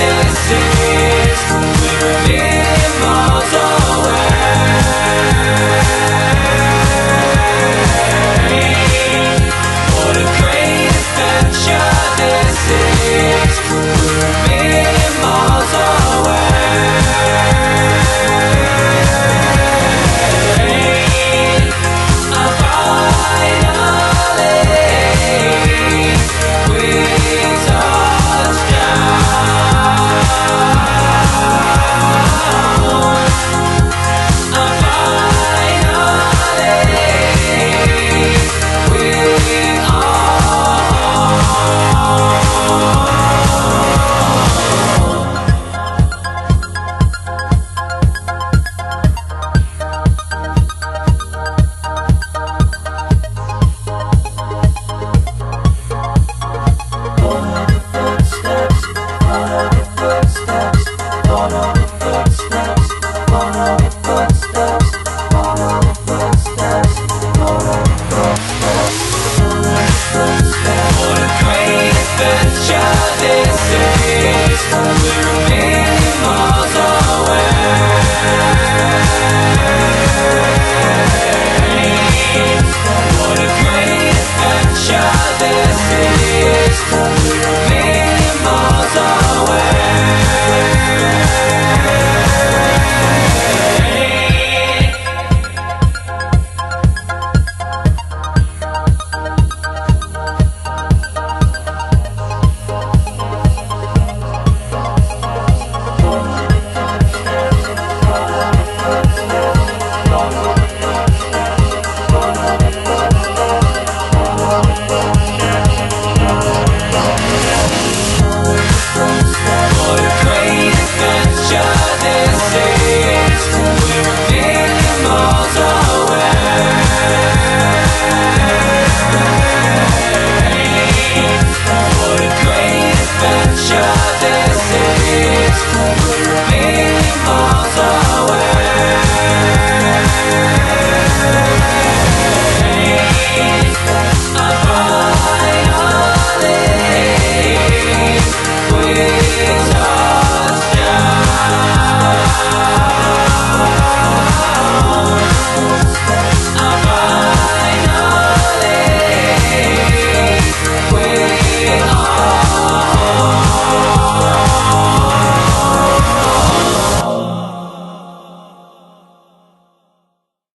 innocent